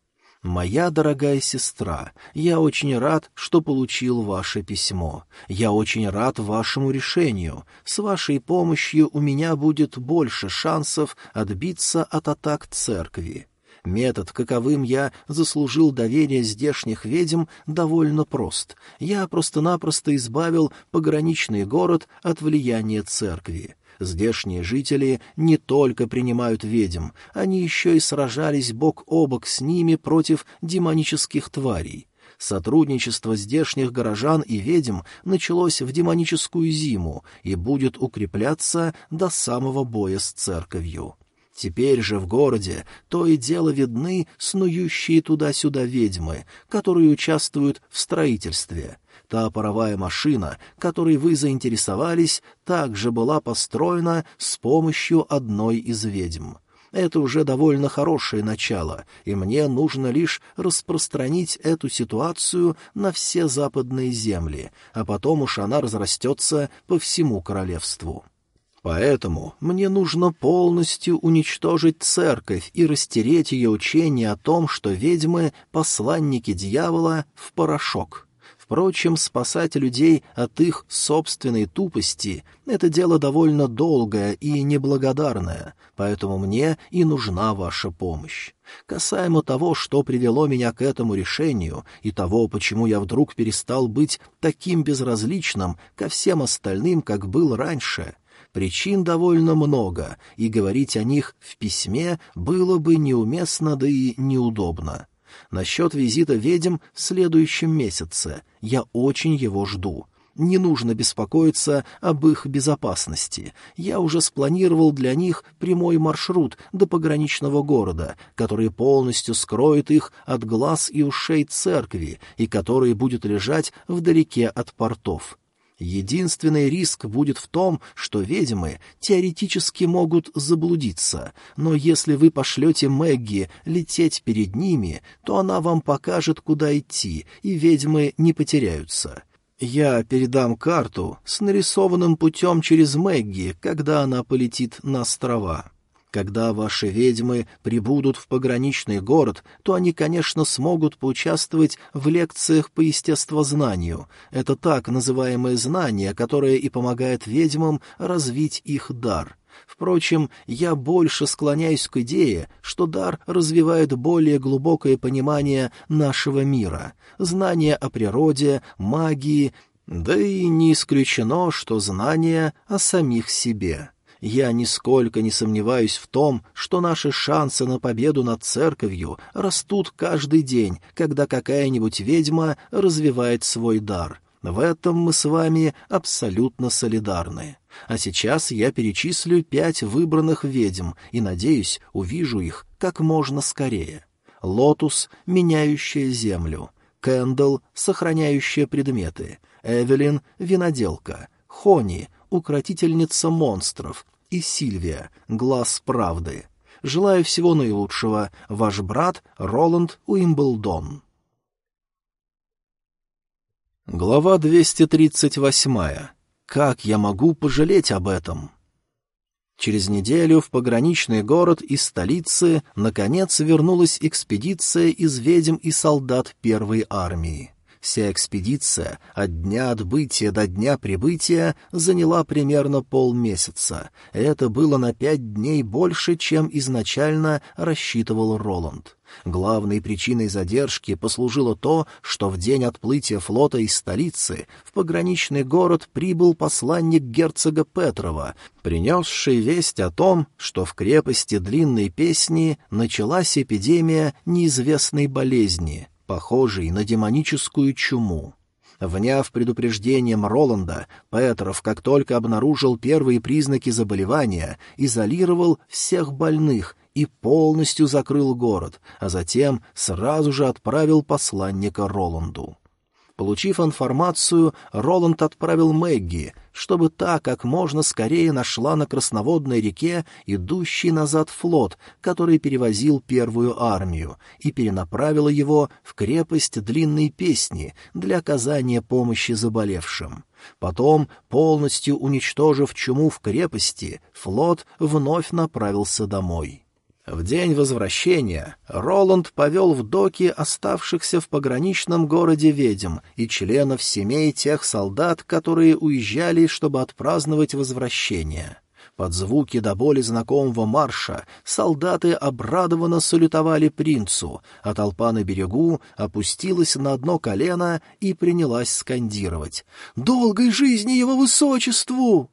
«Моя дорогая сестра, я очень рад, что получил ваше письмо. Я очень рад вашему решению. С вашей помощью у меня будет больше шансов отбиться от атак церкви. Метод, каковым я заслужил доверие здешних ведьм, довольно прост. Я просто-напросто избавил пограничный город от влияния церкви. Здешние жители не только принимают ведьм, они еще и сражались бок о бок с ними против демонических тварей. Сотрудничество здешних горожан и ведьм началось в демоническую зиму и будет укрепляться до самого боя с церковью. Теперь же в городе то и дело видны снующие туда-сюда ведьмы, которые участвуют в строительстве. Та паровая машина, которой вы заинтересовались, также была построена с помощью одной из ведьм. Это уже довольно хорошее начало, и мне нужно лишь распространить эту ситуацию на все западные земли, а потом уж она разрастется по всему королевству. Поэтому мне нужно полностью уничтожить церковь и растереть ее учение о том, что ведьмы — посланники дьявола, в порошок. Впрочем, спасать людей от их собственной тупости — это дело довольно долгое и неблагодарное, поэтому мне и нужна ваша помощь. Касаемо того, что привело меня к этому решению, и того, почему я вдруг перестал быть таким безразличным ко всем остальным, как был раньше — Причин довольно много, и говорить о них в письме было бы неуместно, да и неудобно. Насчет визита ведьм в следующем месяце. Я очень его жду. не нужно беспокоиться об их безопасности. Я уже спланировал для них прямой маршрут до пограничного города, который полностью скроет их от глаз и ушей церкви и который будет лежать вдалеке от портов. Единственный риск будет в том, что ведьмы теоретически могут заблудиться, но если вы пошлете Мэгги лететь перед ними, то она вам покажет, куда идти, и ведьмы не потеряются. Я передам карту с нарисованным путем через Мэгги, когда она полетит на острова. Когда ваши ведьмы прибудут в пограничный город, то они, конечно, смогут поучаствовать в лекциях по естествознанию. Это так называемое знание, которое и помогает ведьмам развить их дар. Впрочем, я больше склоняюсь к идее, что дар развивает более глубокое понимание нашего мира, знание о природе, магии, да и не исключено, что знание о самих себе. Я нисколько не сомневаюсь в том, что наши шансы на победу над церковью растут каждый день, когда какая-нибудь ведьма развивает свой дар. В этом мы с вами абсолютно солидарны. А сейчас я перечислю пять выбранных ведьм и, надеюсь, увижу их как можно скорее. Лотус, меняющая землю. Кэндл, сохраняющая предметы. Эвелин, виноделка. Хони, укротительница монстров, и Сильвия, глаз правды. Желаю всего наилучшего. Ваш брат Роланд Уимблдон. Глава 238. Как я могу пожалеть об этом? Через неделю в пограничный город из столицы наконец вернулась экспедиция из ведьм и солдат первой армии. Вся экспедиция от дня отбытия до дня прибытия заняла примерно полмесяца. Это было на пять дней больше, чем изначально рассчитывал Роланд. Главной причиной задержки послужило то, что в день отплытия флота из столицы в пограничный город прибыл посланник герцога Петрова, принесший весть о том, что в крепости длинной песни началась эпидемия неизвестной болезни — похожий на демоническую чуму. Вняв предупреждением Роланда, Петров, как только обнаружил первые признаки заболевания, изолировал всех больных и полностью закрыл город, а затем сразу же отправил посланника Роланду. Получив информацию, Роланд отправил Мэгги, чтобы та как можно скорее нашла на Красноводной реке идущий назад флот, который перевозил первую армию, и перенаправила его в крепость Длинной Песни для оказания помощи заболевшим. Потом, полностью уничтожив чуму в крепости, флот вновь направился домой. В день возвращения Роланд повел в доки оставшихся в пограничном городе ведьм и членов семей тех солдат, которые уезжали, чтобы отпраздновать возвращение. Под звуки до боли знакомого марша солдаты обрадованно салютовали принцу, а толпа на берегу опустилась на одно колено и принялась скандировать «Долгой жизни его высочеству!»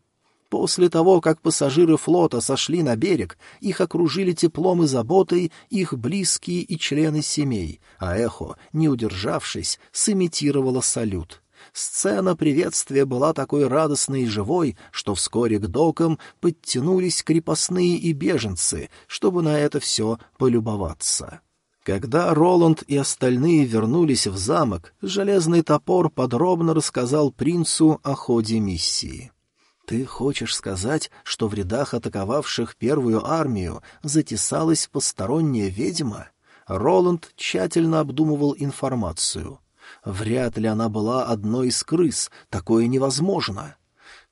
После того, как пассажиры флота сошли на берег, их окружили теплом и заботой их близкие и члены семей, а эхо, не удержавшись, сымитировало салют. Сцена приветствия была такой радостной и живой, что вскоре к докам подтянулись крепостные и беженцы, чтобы на это все полюбоваться. Когда Роланд и остальные вернулись в замок, железный топор подробно рассказал принцу о ходе миссии. «Ты хочешь сказать, что в рядах атаковавших первую армию затесалась посторонняя ведьма?» Роланд тщательно обдумывал информацию. Вряд ли она была одной из крыс, такое невозможно.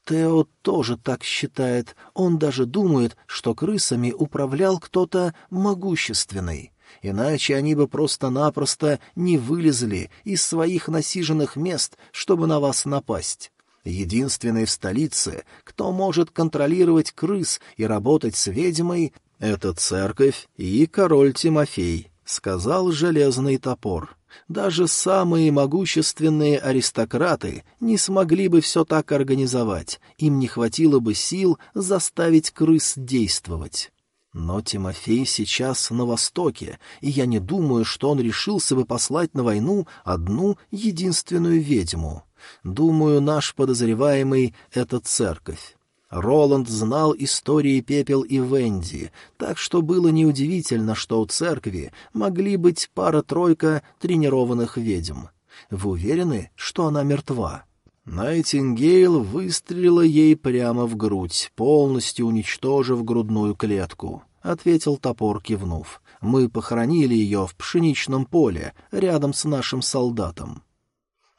Тео тоже так считает, он даже думает, что крысами управлял кто-то могущественный. Иначе они бы просто-напросто не вылезли из своих насиженных мест, чтобы на вас напасть. Единственный в столице, кто может контролировать крыс и работать с ведьмой, — это церковь и король Тимофей, — сказал железный топор. Даже самые могущественные аристократы не смогли бы все так организовать, им не хватило бы сил заставить крыс действовать. Но Тимофей сейчас на Востоке, и я не думаю, что он решился бы послать на войну одну единственную ведьму. Думаю, наш подозреваемый — это церковь. Роланд знал истории Пепел и Венди, так что было неудивительно, что у церкви могли быть пара-тройка тренированных ведьм. Вы уверены, что она мертва? Найтингейл выстрелила ей прямо в грудь, полностью уничтожив грудную клетку. — ответил топор, кивнув. «Мы похоронили ее в пшеничном поле, рядом с нашим солдатом».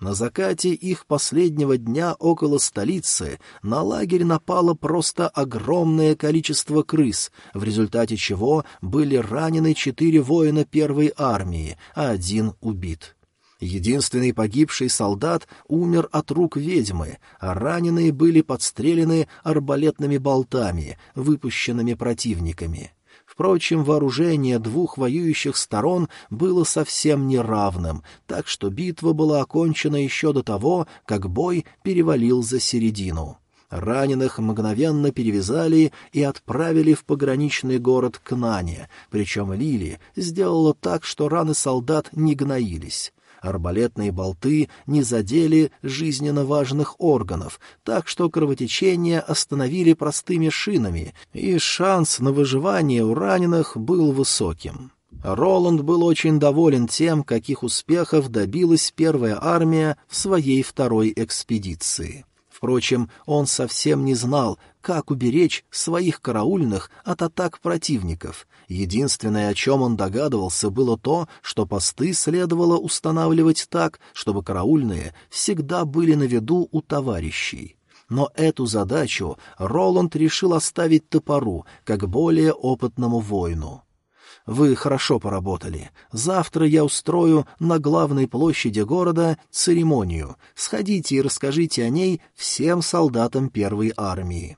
На закате их последнего дня около столицы на лагерь напало просто огромное количество крыс, в результате чего были ранены четыре воина первой армии, а один убит. Единственный погибший солдат умер от рук ведьмы, а раненые были подстрелены арбалетными болтами, выпущенными противниками. Впрочем, вооружение двух воюющих сторон было совсем неравным, так что битва была окончена еще до того, как бой перевалил за середину. Раненых мгновенно перевязали и отправили в пограничный город Кнане, причем Лили сделала так, что раны солдат не гноились. Арбалетные болты не задели жизненно важных органов, так что кровотечение остановили простыми шинами, и шанс на выживание у раненых был высоким. Роланд был очень доволен тем, каких успехов добилась первая армия в своей второй экспедиции. Впрочем, он совсем не знал, как уберечь своих караульных от атак противников. Единственное, о чем он догадывался, было то, что посты следовало устанавливать так, чтобы караульные всегда были на виду у товарищей. Но эту задачу Роланд решил оставить топору, как более опытному воину. Вы хорошо поработали. Завтра я устрою на главной площади города церемонию. Сходите и расскажите о ней всем солдатам первой армии».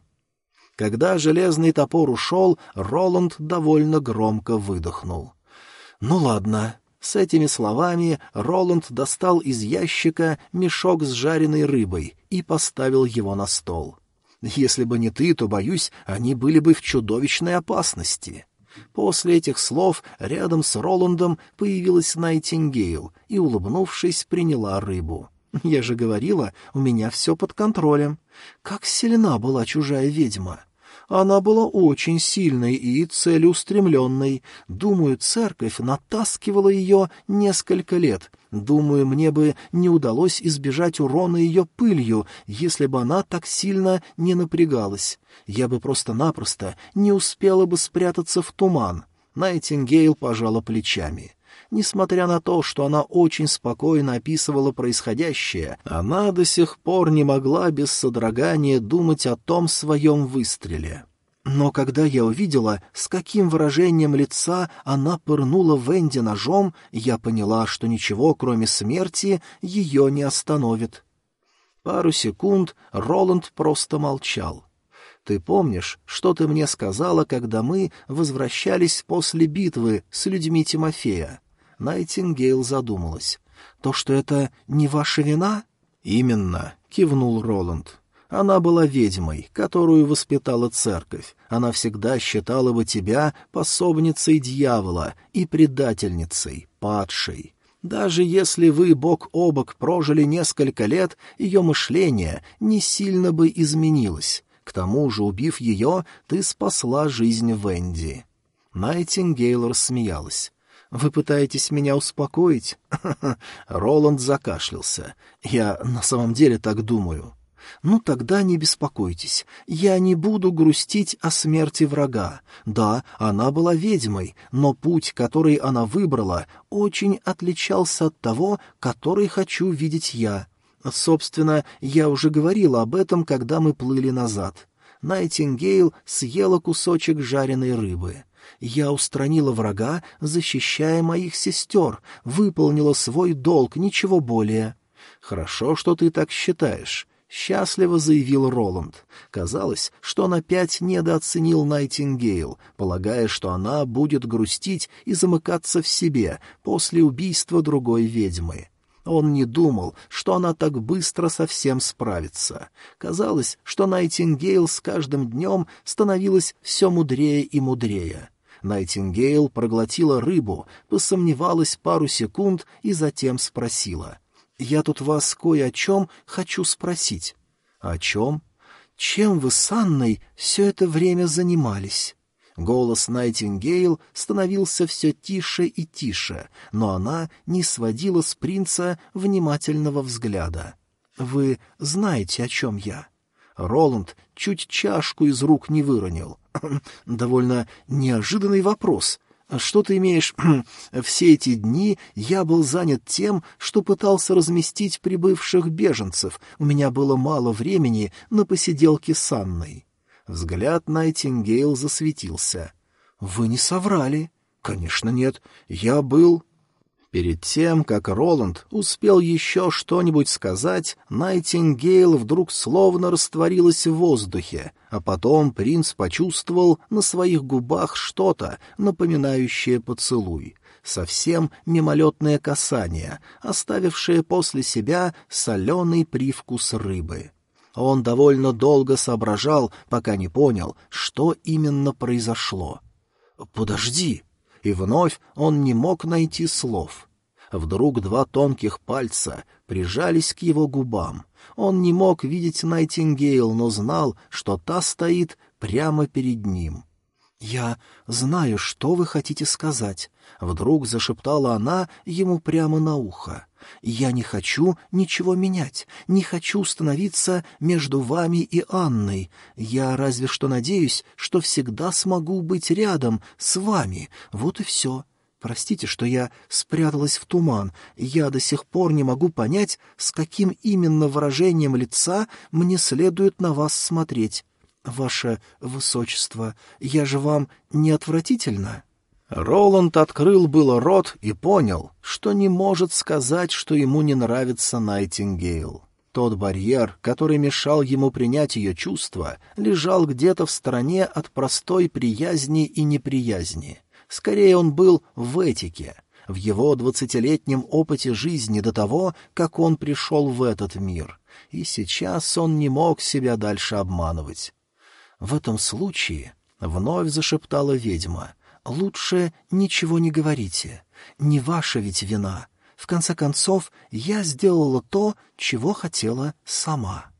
Когда железный топор ушел, Роланд довольно громко выдохнул. «Ну ладно». С этими словами Роланд достал из ящика мешок с жареной рыбой и поставил его на стол. «Если бы не ты, то, боюсь, они были бы в чудовищной опасности». После этих слов рядом с Роландом появилась Найтингейл и, улыбнувшись, приняла рыбу. «Я же говорила, у меня все под контролем. Как сильна была чужая ведьма!» Она была очень сильной и целеустремленной. Думаю, церковь натаскивала ее несколько лет. Думаю, мне бы не удалось избежать урона ее пылью, если бы она так сильно не напрягалась. Я бы просто-напросто не успела бы спрятаться в туман. Найтингейл пожала плечами. Несмотря на то, что она очень спокойно описывала происходящее, она до сих пор не могла без содрогания думать о том своем выстреле. Но когда я увидела, с каким выражением лица она пырнула Венди ножом, я поняла, что ничего, кроме смерти, ее не остановит. Пару секунд Роланд просто молчал. «Ты помнишь, что ты мне сказала, когда мы возвращались после битвы с людьми Тимофея?» Найтингейл задумалась. «То, что это не ваша вина?» «Именно», — кивнул Роланд. «Она была ведьмой, которую воспитала церковь. Она всегда считала бы тебя пособницей дьявола и предательницей, падшей. Даже если вы бок о бок прожили несколько лет, ее мышление не сильно бы изменилось. К тому же, убив ее, ты спасла жизнь Венди». Найтингейл рассмеялась. Вы пытаетесь меня успокоить? Роланд закашлялся. Я на самом деле так думаю. Ну тогда не беспокойтесь. Я не буду грустить о смерти врага. Да, она была ведьмой, но путь, который она выбрала, очень отличался от того, который хочу видеть я. Собственно, я уже говорила об этом, когда мы плыли назад. Найтингейл съела кусочек жареной рыбы. Я устранила врага, защищая моих сестер, выполнила свой долг, ничего более. Хорошо, что ты так считаешь. — счастливо заявил Роланд. Казалось, что он опять недооценил Найтингейл, полагая, что она будет грустить и замыкаться в себе после убийства другой ведьмы. Он не думал, что она так быстро совсем справится. Казалось, что Найтингейл с каждым днем становилась все мудрее и мудрее. Найтингейл проглотила рыбу, посомневалась пару секунд и затем спросила. я тут вас кое о чем хочу спросить». «О чем?» «Чем вы с Анной все это время занимались?» Голос Найтингейл становился все тише и тише, но она не сводила с принца внимательного взгляда. «Вы знаете, о чем я?» Роланд чуть чашку из рук не выронил. «Довольно неожиданный вопрос. Что ты имеешь? Все эти дни я был занят тем, что пытался разместить прибывших беженцев. У меня было мало времени на посиделки с Анной». Взгляд Найтингейл засветился. «Вы не соврали?» «Конечно нет. Я был...» Перед тем, как Роланд успел еще что-нибудь сказать, Найтингейл вдруг словно растворилась в воздухе, а потом принц почувствовал на своих губах что-то, напоминающее поцелуй. Совсем мимолетное касание, оставившее после себя соленый привкус рыбы. Он довольно долго соображал, пока не понял, что именно произошло. «Подожди!» И вновь он не мог найти слов. Вдруг два тонких пальца прижались к его губам. Он не мог видеть Найтингейл, но знал, что та стоит прямо перед ним. «Я знаю, что вы хотите сказать», — вдруг зашептала она ему прямо на ухо. «Я не хочу ничего менять, не хочу становиться между вами и Анной. Я разве что надеюсь, что всегда смогу быть рядом с вами. Вот и все. Простите, что я спряталась в туман. Я до сих пор не могу понять, с каким именно выражением лица мне следует на вас смотреть. «Ваше высочество, я же вам не отвратительно?» Роланд открыл было рот и понял, что не может сказать, что ему не нравится Найтингейл. Тот барьер, который мешал ему принять ее чувства, лежал где-то в стороне от простой приязни и неприязни. Скорее, он был в этике, в его двадцатилетнем опыте жизни до того, как он пришел в этот мир. И сейчас он не мог себя дальше обманывать. В этом случае, — вновь зашептала ведьма, — лучше ничего не говорите. Не ваша ведь вина. В конце концов, я сделала то, чего хотела сама.